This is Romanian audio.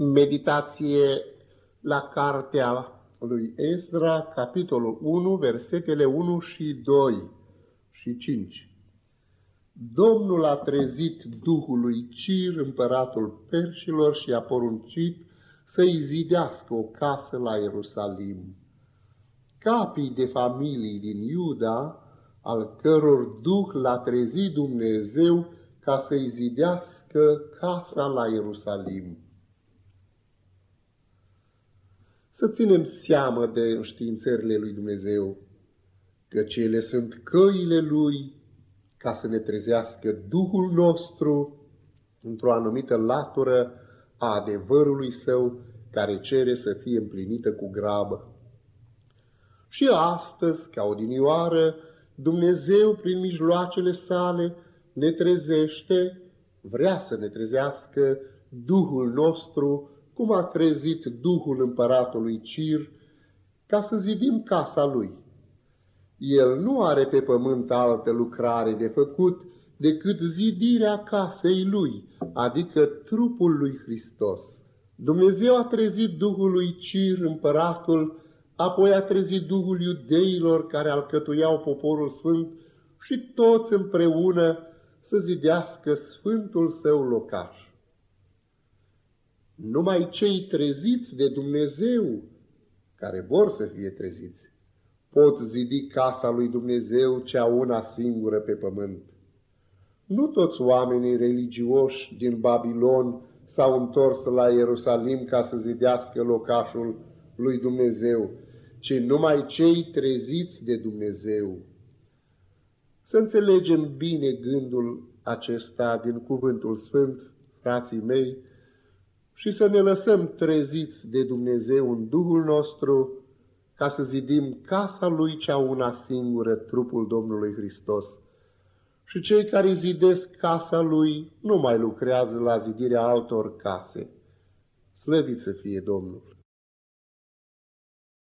Meditație la cartea lui Ezra, capitolul 1, versetele 1 și 2 și 5. Domnul a trezit Duhul lui Cir, împăratul perșilor, și a poruncit să-i zidească o casă la Ierusalim. Capii de familii din Iuda, al căror Duh l-a trezit Dumnezeu ca să-i zidească casa la Ierusalim. Să ținem seamă de înștiințările lui Dumnezeu, că cele sunt căile Lui ca să ne trezească Duhul nostru într-o anumită latură a adevărului Său, care cere să fie împlinită cu grabă. Și astăzi, ca odinioară, Dumnezeu, prin mijloacele sale, ne trezește, vrea să ne trezească Duhul nostru cum a trezit Duhul împăratului Cir, ca să zidim casa lui. El nu are pe pământ altă lucrare de făcut decât zidirea casei lui, adică trupul lui Hristos. Dumnezeu a trezit Duhul lui Cir, împăratul, apoi a trezit Duhul iudeilor care alcătuiau poporul sfânt și toți împreună să zidească sfântul său locaș. Numai cei treziți de Dumnezeu, care vor să fie treziți, pot zidi casa lui Dumnezeu cea una singură pe pământ. Nu toți oamenii religioși din Babilon s-au întors la Ierusalim ca să zidească locașul lui Dumnezeu, ci numai cei treziți de Dumnezeu. Să înțelegem bine gândul acesta din Cuvântul Sfânt, frații mei, și să ne lăsăm treziți de Dumnezeu în Duhul nostru, ca să zidim casa Lui cea una singură, trupul Domnului Hristos. Și cei care zidesc casa Lui nu mai lucrează la zidirea altor case. Slăvit să fie Domnul!